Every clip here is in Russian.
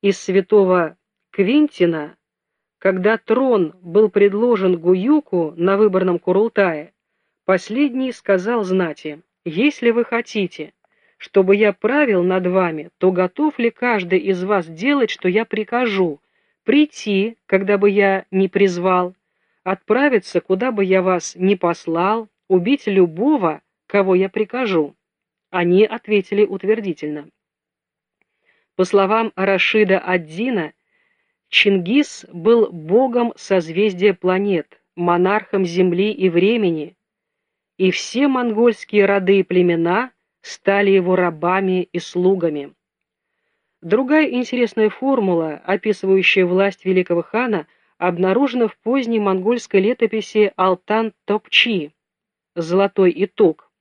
из святого Квинтина, когда трон был предложен Гуюку на выборном Курултае, последний сказал знати, «Если вы хотите, чтобы я правил над вами, то готов ли каждый из вас делать, что я прикажу, прийти, когда бы я не призвал, отправиться, куда бы я вас не послал, убить любого, кого я прикажу?» Они ответили утвердительно. По словам Рашида Аддина, Чингис был богом созвездия планет, монархом Земли и времени, и все монгольские роды и племена стали его рабами и слугами. Другая интересная формула, описывающая власть великого хана, обнаружена в поздней монгольской летописи Алтан-Топчи «Золотой итог».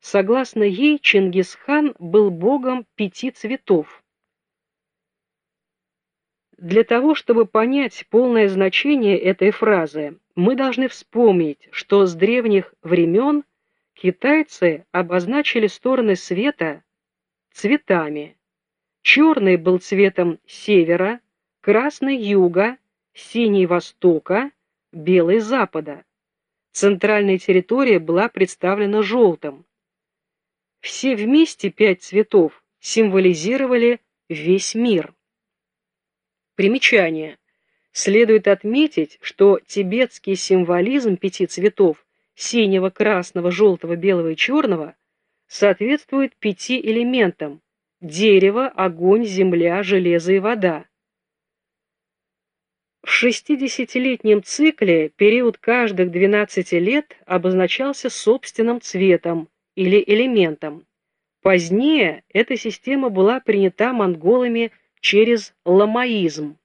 Согласно ей, Чингисхан был богом пяти цветов. Для того, чтобы понять полное значение этой фразы, мы должны вспомнить, что с древних времен китайцы обозначили стороны света цветами. Черный был цветом севера, красный юга, синий востока, белый запада. Центральная территория была представлена желтым. Все вместе пять цветов символизировали весь мир. Примечание. Следует отметить, что тибетский символизм пяти цветов – синего, красного, желтого, белого и черного – соответствует пяти элементам – дерево, огонь, земля, железо и вода. В 60-летнем цикле период каждых 12 лет обозначался собственным цветом или элементом. Позднее эта система была принята монголами через ламаизм.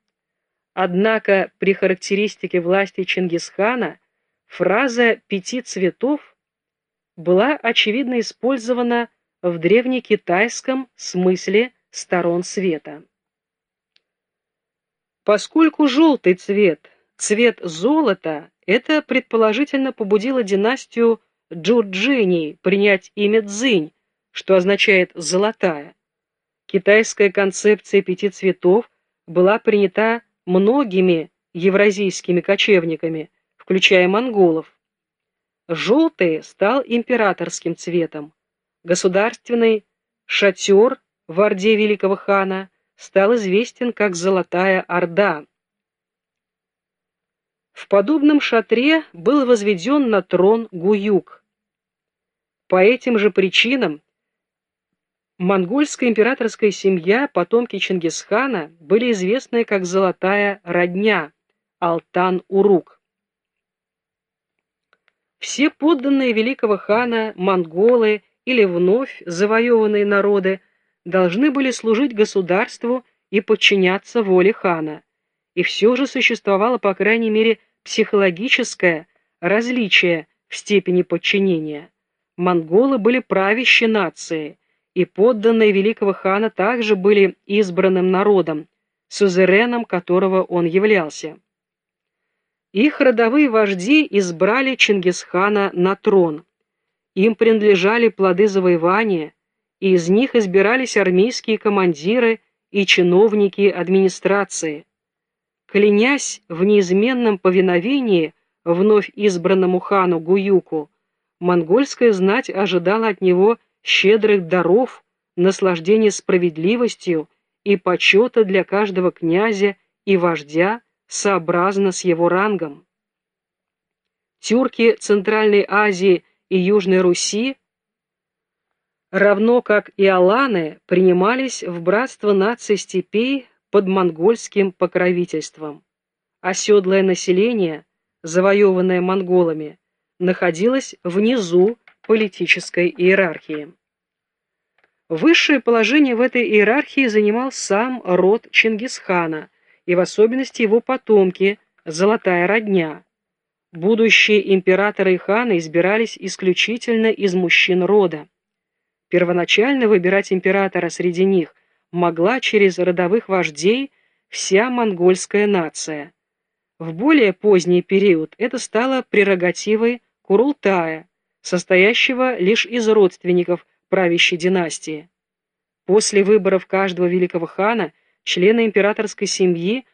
Однако при характеристике власти Чингисхана фраза «пяти цветов» была очевидно использована в древнекитайском смысле сторон света. Поскольку желтый цвет – цвет золота, это предположительно побудило династию Джурджини принять имя Цзинь, что означает «золотая». Китайская концепция пяти цветов была принята многими евразийскими кочевниками, включая монголов. Желтый стал императорским цветом. Государственный шатер в Орде Великого хана стал известен как Золотая Орда. В подобном шатре был возведен на трон Гуюк. По этим же причинам Монгольская императорская семья, потомки Чингисхана, были известны как «золотая родня» Алтан-Урук. Все подданные великого хана, монголы или вновь завоеванные народы должны были служить государству и подчиняться воле хана. И все же существовало, по крайней мере, психологическое различие в степени подчинения. Монголы были правящей нацией, и подданные великого хана также были избранным народом, сузереном которого он являлся. Их родовые вожди избрали Чингисхана на трон. Им принадлежали плоды завоевания, и из них избирались армейские командиры и чиновники администрации. Клянясь в неизменном повиновении вновь избранному хану Гуюку, монгольская знать ожидала от него щедрых даров, наслаждения справедливостью и почета для каждого князя и вождя сообразно с его рангом. Тюрки Центральной Азии и Южной Руси, равно как и аланы, принимались в братство наций степей под монгольским покровительством. Оседлое население, завоеванное монголами, находилось внизу политической иерархии. Высшее положение в этой иерархии занимал сам род Чингисхана, и в особенности его потомки, золотая родня. Будущие императоры и ханы избирались исключительно из мужчин рода. Первоначально выбирать императора среди них могла через родовых вождей вся монгольская нация. В более поздний период это стало прерогативой Курултая, состоящего лишь из родственников правящей династии. После выборов каждого великого хана члены императорской семьи